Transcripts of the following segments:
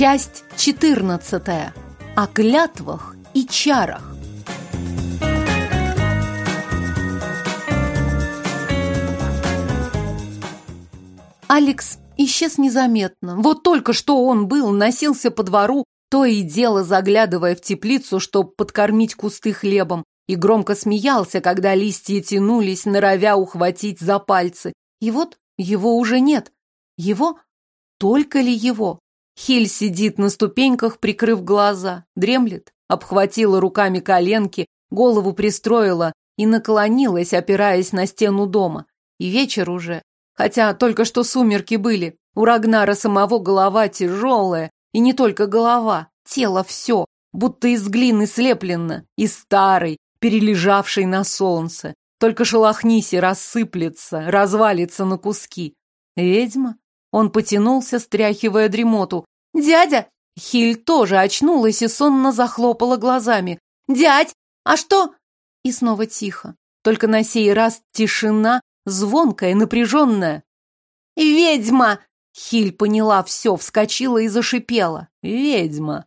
Часть 14. О клятвах и чарах. Алекс исчез незаметно. Вот только что он был, носился по двору, то и дело заглядывая в теплицу, чтобы подкормить кусты хлебом, и громко смеялся, когда листья тянулись, норовя ухватить за пальцы. И вот его уже нет. Его? Только ли его? Хиль сидит на ступеньках, прикрыв глаза, дремлет, обхватила руками коленки, голову пристроила и наклонилась, опираясь на стену дома. И вечер уже. Хотя только что сумерки были. У Рагнара самого голова тяжелая, и не только голова, тело все, будто из глины слеплено, и старый, перележавший на солнце. Только шелохнись и рассыплется, развалится на куски. Ведьма? Он потянулся, стряхивая дремоту. «Дядя!» Хиль тоже очнулась и сонно захлопала глазами. «Дядь, а что?» И снова тихо. Только на сей раз тишина, звонкая, напряженная. «Ведьма!» Хиль поняла все, вскочила и зашипела. «Ведьма!»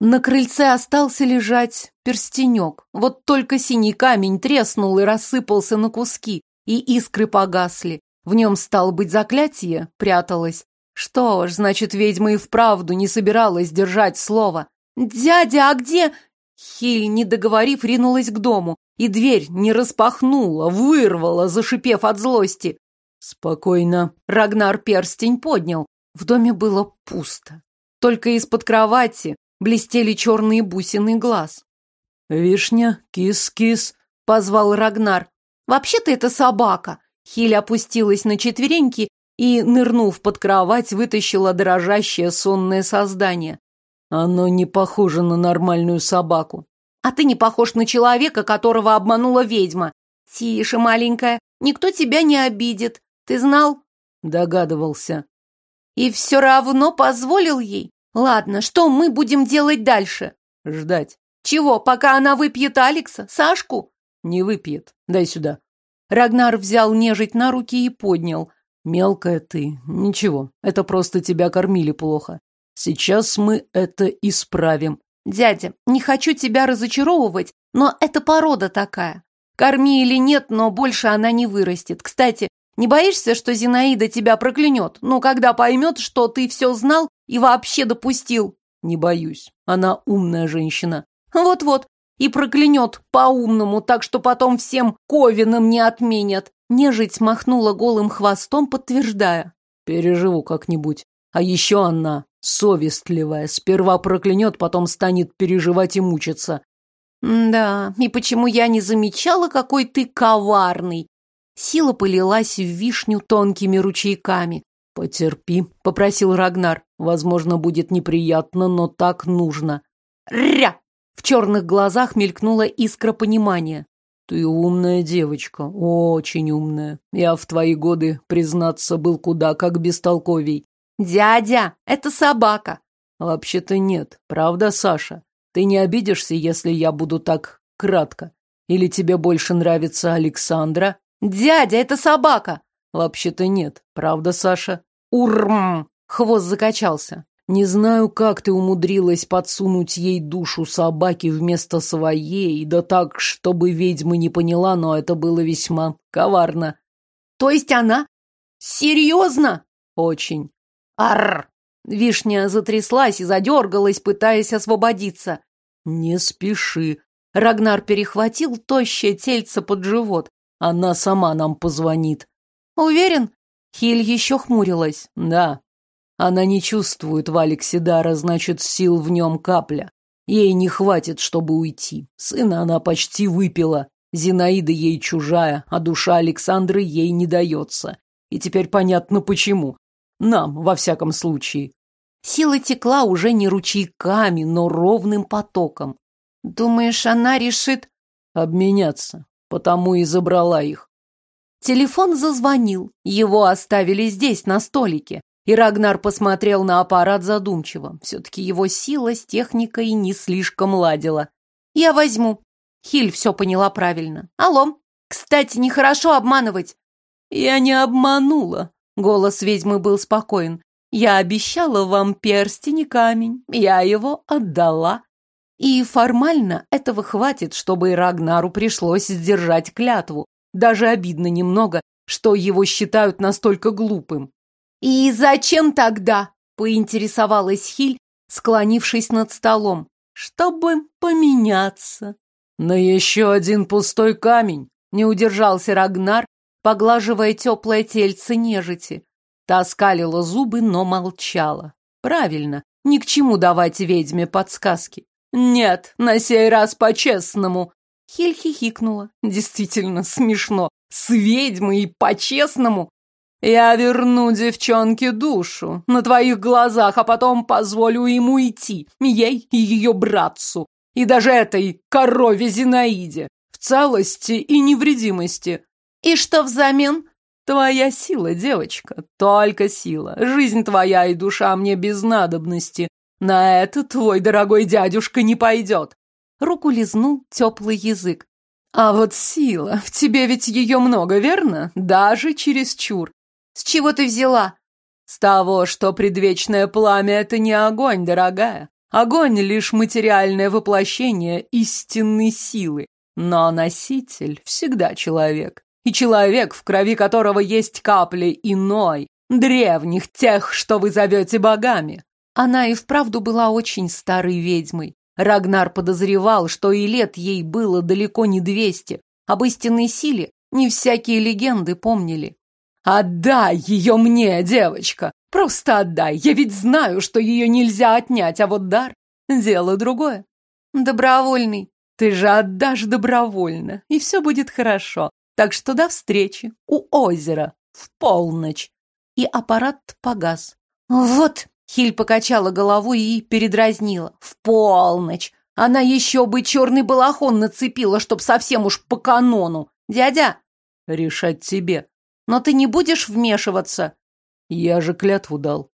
На крыльце остался лежать перстенек. Вот только синий камень треснул и рассыпался на куски, и искры погасли. В нем, стало быть, заклятие пряталось. Что ж, значит, ведьма и вправду не собиралась держать слово. «Дядя, а где...» Хиль, не договорив, ринулась к дому, и дверь не распахнула, вырвала, зашипев от злости. «Спокойно». Рагнар перстень поднял. В доме было пусто. Только из-под кровати блестели черные бусины глаз. «Вишня, кис-кис», — позвал Рагнар. «Вообще-то это собака». Хиль опустилась на четвереньки и, нырнув под кровать, вытащила дрожащее сонное создание. Оно не похоже на нормальную собаку. А ты не похож на человека, которого обманула ведьма. Тише, маленькая, никто тебя не обидит. Ты знал? Догадывался. И все равно позволил ей? Ладно, что мы будем делать дальше? Ждать. Чего, пока она выпьет Алекса? Сашку? Не выпьет. Дай сюда. Рагнар взял нежить на руки и поднял. Мелкая ты. Ничего, это просто тебя кормили плохо. Сейчас мы это исправим. Дядя, не хочу тебя разочаровывать, но это порода такая. Корми или нет, но больше она не вырастет. Кстати, не боишься, что Зинаида тебя проклянет? Ну, когда поймет, что ты все знал и вообще допустил? Не боюсь. Она умная женщина. Вот-вот. И проклянет по-умному, так что потом всем ковинам не отменят. Нежить махнула голым хвостом, подтверждая. Переживу как-нибудь. А еще она совестливая. Сперва проклянет, потом станет переживать и мучиться. Да, и почему я не замечала, какой ты коварный? Сила полилась в вишню тонкими ручейками. «Потерпи», — попросил Рагнар. «Возможно, будет неприятно, но так нужно». «Ря!» В черных глазах мелькнула искра понимания. Ты умная девочка, очень умная. Я в твои годы, признаться, был куда как бестолковей. Дядя, это собака. Вообще-то нет, правда, Саша? Ты не обидишься, если я буду так кратко? Или тебе больше нравится Александра? Дядя, это собака. Вообще-то нет, правда, Саша? Урм! Хвост закачался. Не знаю, как ты умудрилась подсунуть ей душу собаки вместо своей, да так, чтобы ведьма не поняла, но это было весьма коварно. То есть она? Серьезно? Очень. Арр! Вишня затряслась и задергалась, пытаясь освободиться. Не спеши. Рагнар перехватил тощее тельце под живот. Она сама нам позвонит. Уверен? Хиль еще хмурилась. Да, она не чувствует в Алексе дара, значит, сил в нем капля. Ей не хватит, чтобы уйти. Сына она почти выпила. Зинаида ей чужая, а душа Александры ей не дается. И теперь понятно почему. Нам, во всяком случае. Сила текла уже не ручейками, но ровным потоком. Думаешь, она решит обменяться? Потому и забрала их. Телефон зазвонил. Его оставили здесь, на столике. И Рагнар посмотрел на аппарат задумчиво. Все-таки его сила с техникой не слишком ладила. «Я возьму». Хиль все поняла правильно. «Алло. Кстати, нехорошо обманывать». «Я не обманула». Голос ведьмы был спокоен. Я обещала вам перстень и камень, я его отдала. И формально этого хватит, чтобы и Рагнару пришлось сдержать клятву. Даже обидно немного, что его считают настолько глупым. «И зачем тогда?» — поинтересовалась Хиль, склонившись над столом. «Чтобы поменяться». «На еще один пустой камень!» — не удержался Рагнар, поглаживая теплое тельце нежити. Та скалила зубы, но молчала. Правильно, ни к чему давать ведьме подсказки. «Нет, на сей раз по-честному!» Хиль хихикнула. Действительно смешно. С ведьмой и по-честному. Я верну девчонке душу на твоих глазах, а потом позволю ему идти, ей и ее братцу, и даже этой корове Зинаиде, в целости и невредимости. И что взамен? Твоя сила, девочка, только сила. Жизнь твоя и душа мне без надобности. На это твой дорогой дядюшка не пойдет. Руку лизнул теплый язык. А вот сила, в тебе ведь ее много, верно? Даже чересчур. С чего ты взяла? С того, что предвечное пламя — это не огонь, дорогая. Огонь — лишь материальное воплощение истинной силы. Но носитель всегда человек. И человек, в крови которого есть капли иной, древних, тех, что вы зовете богами. Она и вправду была очень старой ведьмой. Рагнар подозревал, что и лет ей было далеко не двести. Об истинной силе не всякие легенды помнили. «Отдай ее мне, девочка! Просто отдай! Я ведь знаю, что ее нельзя отнять, а вот дар — дело другое. Добровольный. Ты же отдашь добровольно, и все будет хорошо. Так что до встречи у озера в полночь». И аппарат погас. «Вот!» Хиль покачала головой и передразнила. В полночь. Она еще бы черный балахон нацепила, чтоб совсем уж по канону. Дядя? Решать тебе. Но ты не будешь вмешиваться? Я же клятву дал.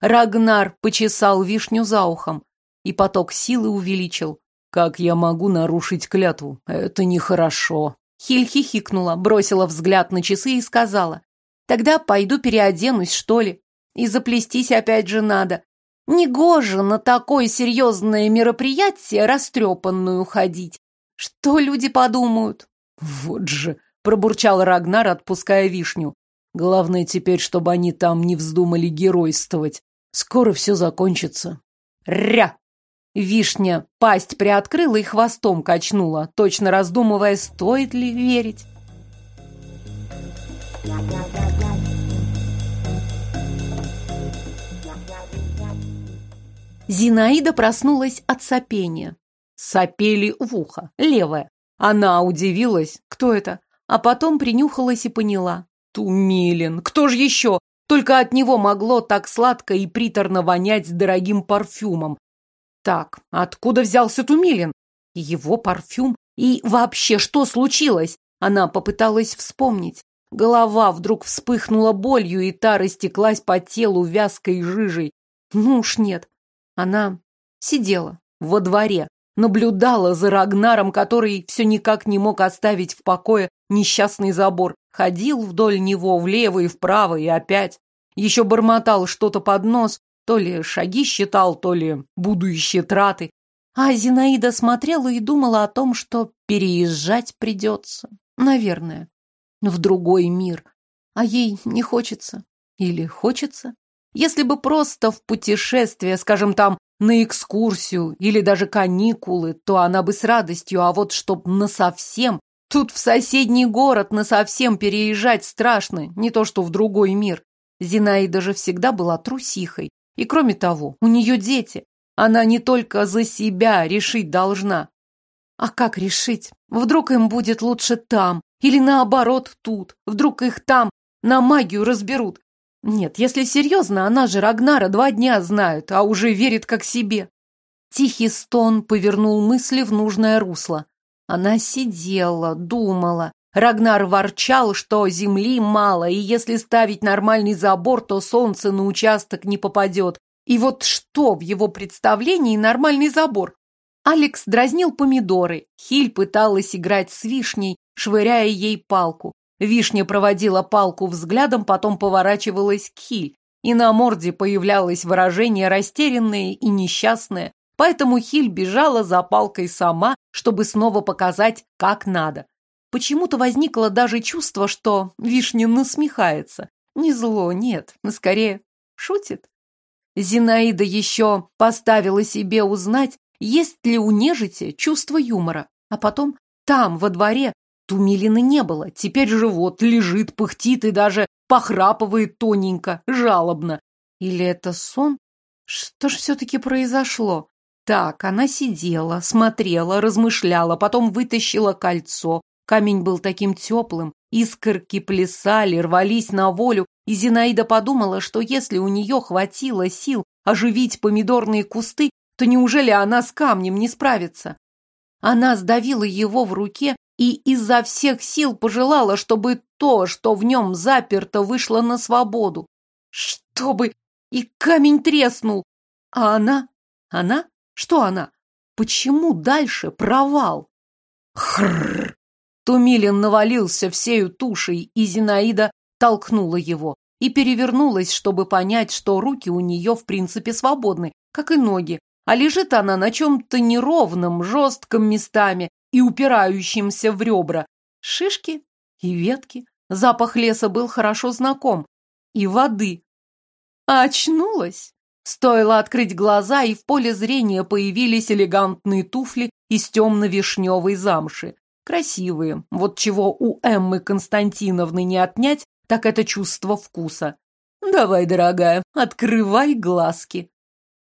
Рагнар почесал вишню за ухом и поток силы увеличил. Как я могу нарушить клятву? Это нехорошо. Хиль хихикнула, бросила взгляд на часы и сказала. Тогда пойду переоденусь, что ли. И заплестись опять же надо. Негоже на такое серьезное мероприятие растрепанную ходить. Что люди подумают? Вот же, пробурчал Рагнар, отпуская вишню. Главное теперь, чтобы они там не вздумали геройствовать. Скоро все закончится. Ря! Вишня пасть приоткрыла и хвостом качнула, точно раздумывая, стоит ли верить. Зинаида проснулась от сопения. Сопели в ухо, левое. Она удивилась, кто это, а потом принюхалась и поняла. Тумилин, кто же еще? Только от него могло так сладко и приторно вонять дорогим парфюмом. Так, откуда взялся Тумилин? Его парфюм? И вообще, что случилось? Она попыталась вспомнить. Голова вдруг вспыхнула болью, и та растеклась по телу вязкой жижей. Ну уж нет, она сидела во дворе, наблюдала за Рагнаром, который все никак не мог оставить в покое несчастный забор, ходил вдоль него влево и вправо и опять. Еще бормотал что-то под нос, то ли шаги считал, то ли будущие траты. А Зинаида смотрела и думала о том, что переезжать придется. Наверное. В другой мир. А ей не хочется. Или хочется? Если бы просто в путешествие, скажем там, на экскурсию или даже каникулы, то она бы с радостью, а вот чтоб насовсем, тут в соседний город насовсем переезжать страшно, не то что в другой мир. Зинаида же всегда была трусихой. И кроме того, у нее дети. Она не только за себя решить должна. А как решить? Вдруг им будет лучше там, или наоборот тут. Вдруг их там на магию разберут. Нет, если серьезно, она же Рагнара два дня знает, а уже верит как себе. Тихий стон повернул мысли в нужное русло. Она сидела, думала. Рагнар ворчал, что земли мало, и если ставить нормальный забор, то солнце на участок не попадет. И вот что в его представлении нормальный забор? Алекс дразнил помидоры. Хиль пыталась играть с вишней, швыряя ей палку. Вишня проводила палку взглядом, потом поворачивалась к Хиль. и на морде появлялось выражение растерянное и несчастное, поэтому Хиль бежала за палкой сама, чтобы снова показать, как надо. Почему-то возникло даже чувство, что Вишня насмехается. Не зло, нет, скорее шутит. Зинаида еще поставила себе узнать, есть ли у нежити чувство юмора. А потом там, во дворе, Тумилины не было. Теперь живот лежит, пыхтит и даже похрапывает тоненько, жалобно. Или это сон? Что ж все-таки произошло? Так, она сидела, смотрела, размышляла, потом вытащила кольцо. Камень был таким теплым, искорки плясали, рвались на волю, и Зинаида подумала, что если у нее хватило сил оживить помидорные кусты, то неужели она с камнем не справится? Она сдавила его в руке и изо всех сил пожелала, чтобы то, что в нем заперто, вышло на свободу. Чтобы... И камень треснул. А она? Она? Что она? Почему дальше провал? Хрррр! Тумилин навалился всею тушей, и Зинаида толкнула его и перевернулась, чтобы понять, что руки у нее в принципе свободны, как и ноги, а лежит она на чем-то неровном, жестком местами и упирающимся в ребра. Шишки и ветки. Запах леса был хорошо знаком. И воды. А очнулась? Стоило открыть глаза, и в поле зрения появились элегантные туфли из темно-вишневой замши. Красивые. Вот чего у Эммы Константиновны не отнять, так это чувство вкуса. Давай, дорогая, открывай глазки.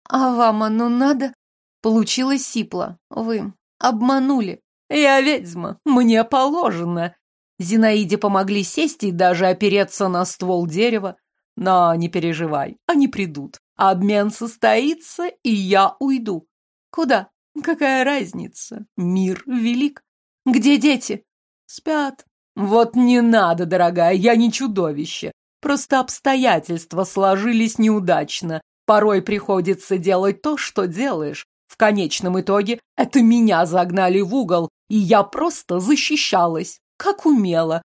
А вам оно надо? Получилось сипло. Вы обманули. Я ведьма, мне положено. Зинаиде помогли сесть и даже опереться на ствол дерева. Но не переживай, они придут. Обмен состоится, и я уйду. Куда? Какая разница? Мир велик. Где дети? Спят. Вот не надо, дорогая, я не чудовище. Просто обстоятельства сложились неудачно. Порой приходится делать то, что делаешь. В конечном итоге это меня загнали в угол, и я просто защищалась, как умела.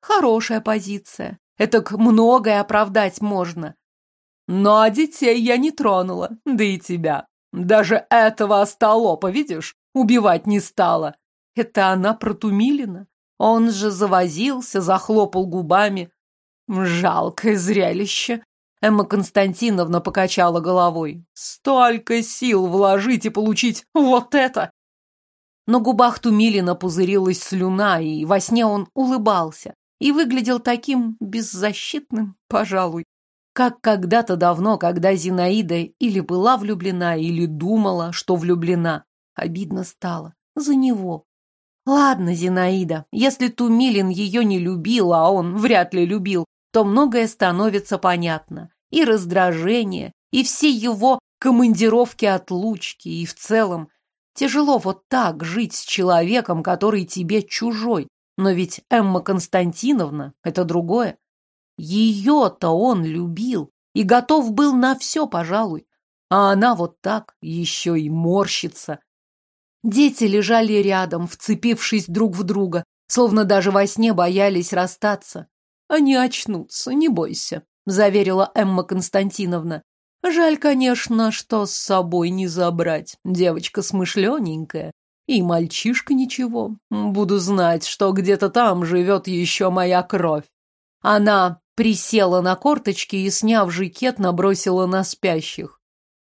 Хорошая позиция. Это многое оправдать можно. Но детей я не тронула, да и тебя. Даже этого остолопа, видишь, убивать не стала. Это она про Тумилина? Он же завозился, захлопал губами. Жалкое зрелище. Эмма Константиновна покачала головой. Столько сил вложить и получить вот это! На губах Тумилина пузырилась слюна, и во сне он улыбался. И выглядел таким беззащитным, пожалуй. Как когда-то давно, когда Зинаида или была влюблена, или думала, что влюблена. Обидно стало. За него. Ладно, Зинаида, если Тумилин ее не любил, а он вряд ли любил, то многое становится понятно. И раздражение, и все его командировки-отлучки, и в целом. Тяжело вот так жить с человеком, который тебе чужой. Но ведь Эмма Константиновна — это другое. Ее-то он любил и готов был на все, пожалуй. А она вот так еще и морщится. Дети лежали рядом, вцепившись друг в друга, словно даже во сне боялись расстаться. Они очнутся, не бойся, заверила Эмма Константиновна. Жаль, конечно, что с собой не забрать. Девочка смышлененькая. И мальчишка ничего. Буду знать, что где-то там живет еще моя кровь. Она присела на корточки и, сняв жакет, набросила на спящих.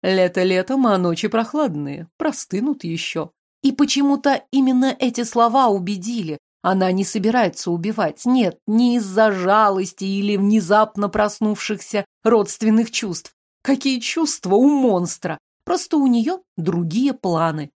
Лето летом, а ночи прохладные. Простынут еще. И почему-то именно эти слова убедили. Она не собирается убивать. Нет, не из-за жалости или внезапно проснувшихся родственных чувств. Какие чувства у монстра? Просто у нее другие планы.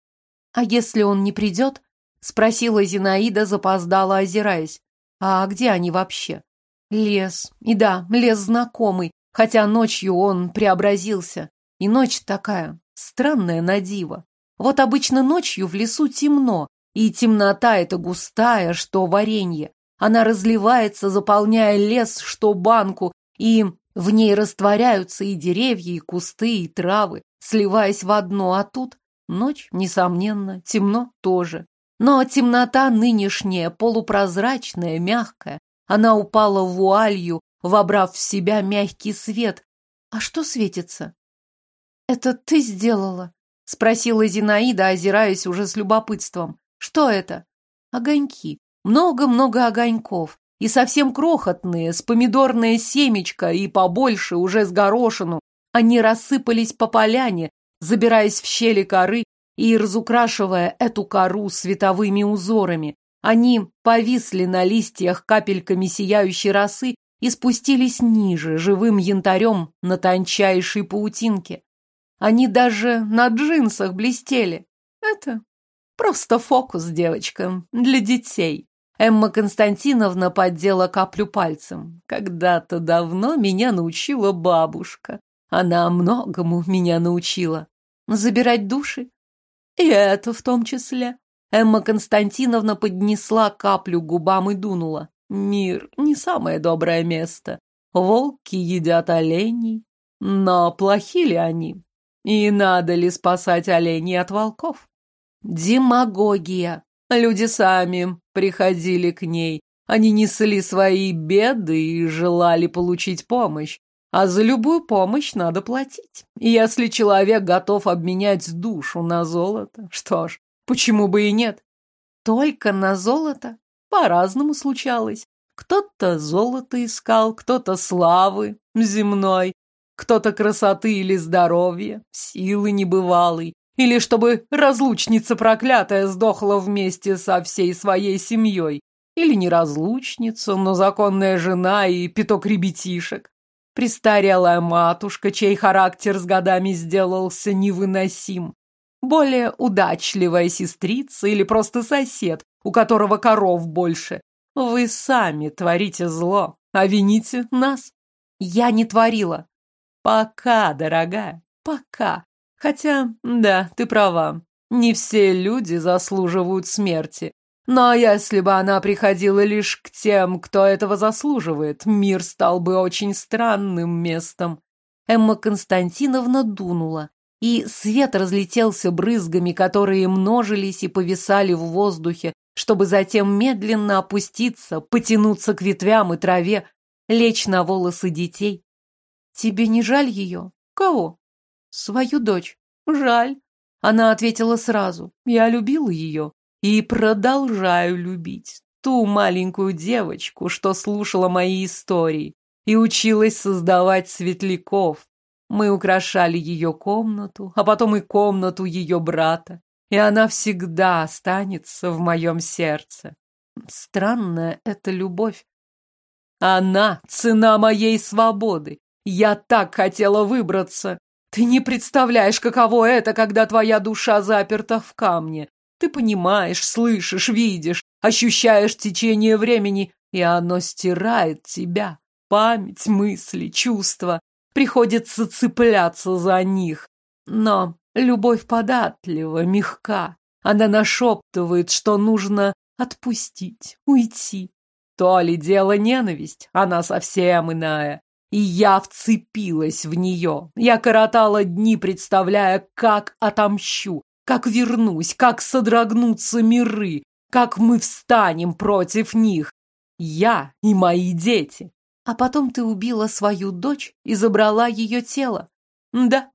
А если он не придет? Спросила Зинаида, запоздала, озираясь. А где они вообще? Лес. И да, лес знакомый, хотя ночью он преобразился. И ночь такая, странная на диво. Вот обычно ночью в лесу темно, и темнота эта густая, что варенье. Она разливается, заполняя лес, что банку, и в ней растворяются и деревья, и кусты, и травы, сливаясь в одно, а тут ночь, несомненно, темно тоже. Но темнота нынешняя, полупрозрачная, мягкая, она упала в вуалью, вобрав в себя мягкий свет, А что светится? Это ты сделала? Спросила Зинаида, озираясь уже с любопытством. Что это? Огоньки. Много-много огоньков. И совсем крохотные, с помидорное семечко и побольше, уже с горошину. Они рассыпались по поляне, забираясь в щели коры и разукрашивая эту кору световыми узорами. Они повисли на листьях капельками сияющей росы и спустились ниже, живым янтарем на тончайшей паутинке. Они даже на джинсах блестели. Это просто фокус, девочка, для детей. Эмма Константиновна поддела каплю пальцем. Когда-то давно меня научила бабушка. Она многому меня научила. Забирать души? И это в том числе. Эмма Константиновна поднесла каплю губам и дунула. Мир — не самое доброе место. Волки едят оленей. Но плохи ли они? И надо ли спасать оленей от волков? Демагогия. Люди сами приходили к ней. Они несли свои беды и желали получить помощь. А за любую помощь надо платить. И если человек готов обменять душу на золото, что ж, почему бы и нет? Только на золото? По-разному случалось. Кто-то золото искал, кто-то славы земной, кто-то красоты или здоровья, силы небывалой, или чтобы разлучница проклятая сдохла вместе со всей своей семьей, или не разлучница, но законная жена и пяток ребятишек. Престарелая матушка, чей характер с годами сделался невыносим. Более удачливая сестрица или просто сосед, у которого коров больше. Вы сами творите зло, а вините нас. Я не творила. Пока, дорогая, пока. Хотя, да, ты права. Не все люди заслуживают смерти. Но если бы она приходила лишь к тем, кто этого заслуживает, мир стал бы очень странным местом. Эмма Константиновна дунула, и свет разлетелся брызгами, которые множились и повисали в воздухе, чтобы затем медленно опуститься, потянуться к ветвям и траве, лечь на волосы детей. Тебе не жаль ее? Кого? Свою дочь. Жаль. Она ответила сразу. Я любила ее и продолжаю любить. Ту маленькую девочку, что слушала мои истории и училась создавать светляков. Мы украшали ее комнату, а потом и комнату ее брата и она всегда останется в моем сердце. Странная эта любовь. Она — цена моей свободы. Я так хотела выбраться. Ты не представляешь, каково это, когда твоя душа заперта в камне. Ты понимаешь, слышишь, видишь, ощущаешь течение времени, и оно стирает тебя. Память, мысли, чувства. Приходится цепляться за них. Но Любовь податлива, мягка. Она нашептывает, что нужно отпустить, уйти. То ли дело ненависть, она совсем иная. И я вцепилась в нее. Я коротала дни, представляя, как отомщу, как вернусь, как содрогнутся миры, как мы встанем против них. Я и мои дети. А потом ты убила свою дочь и забрала ее тело. Да,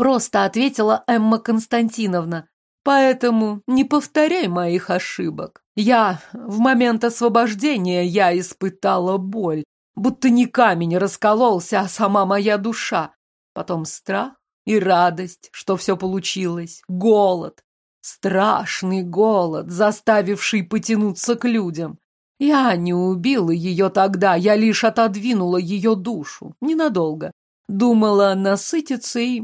Просто ответила Эмма Константиновна. Поэтому не повторяй моих ошибок. Я в момент освобождения я испытала боль, будто не камень раскололся, а сама моя душа. Потом страх и радость, что все получилось, голод, страшный голод, заставивший потянуться к людям. Я не убила ее тогда, я лишь отодвинула ее душу, ненадолго. Думала насытиться и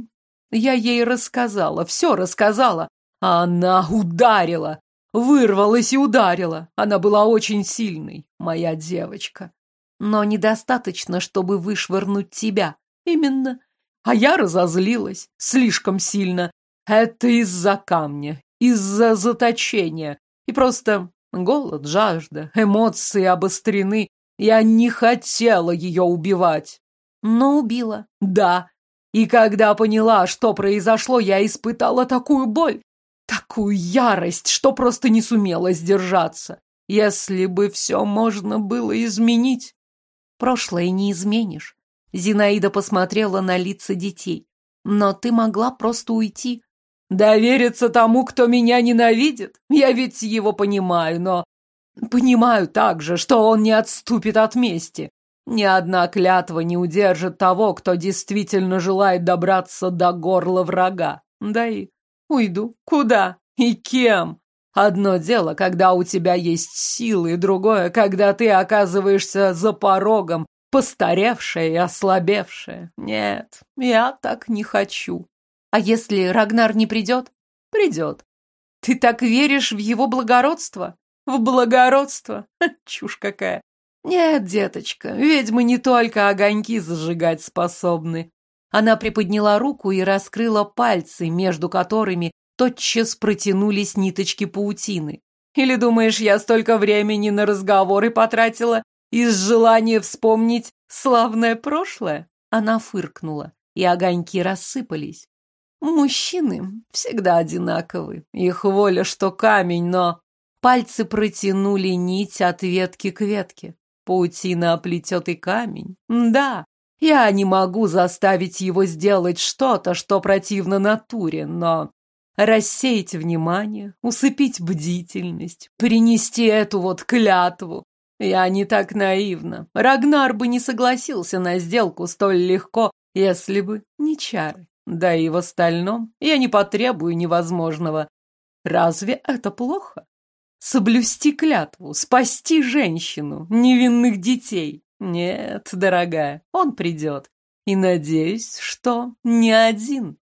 я ей рассказала, все рассказала, а она ударила, вырвалась и ударила. Она была очень сильной, моя девочка. Но недостаточно, чтобы вышвырнуть тебя. Именно. А я разозлилась слишком сильно. Это из-за камня, из-за заточения. И просто голод, жажда, эмоции обострены. Я не хотела ее убивать. Но убила. Да, и когда поняла, что произошло, я испытала такую боль, такую ярость, что просто не сумела сдержаться. Если бы все можно было изменить. Прошлое не изменишь. Зинаида посмотрела на лица детей. Но ты могла просто уйти. Довериться тому, кто меня ненавидит? Я ведь его понимаю, но... Понимаю также, что он не отступит от мести. Ни одна клятва не удержит того, кто действительно желает добраться до горла врага. Да и уйду. Куда? И кем? Одно дело, когда у тебя есть силы, другое, когда ты оказываешься за порогом, постаревшая и ослабевшая. Нет, я так не хочу. А если Рагнар не придет? Придет. Ты так веришь в его благородство? В благородство? Чушь какая. Нет, деточка, ведьмы не только огоньки зажигать способны. Она приподняла руку и раскрыла пальцы, между которыми тотчас протянулись ниточки паутины. Или думаешь, я столько времени на разговоры потратила из желания вспомнить славное прошлое? Она фыркнула, и огоньки рассыпались. Мужчины всегда одинаковы. Их воля, что камень, но... Пальцы протянули нить от ветки к ветке. Паутина оплетет и камень. Да, я не могу заставить его сделать что-то, что противно натуре, но рассеять внимание, усыпить бдительность, принести эту вот клятву. Я не так наивна. Рагнар бы не согласился на сделку столь легко, если бы не чары. Да и в остальном я не потребую невозможного. Разве это плохо? Соблюсти клятву, спасти женщину, невинных детей. Нет, дорогая, он придет. И надеюсь, что не один.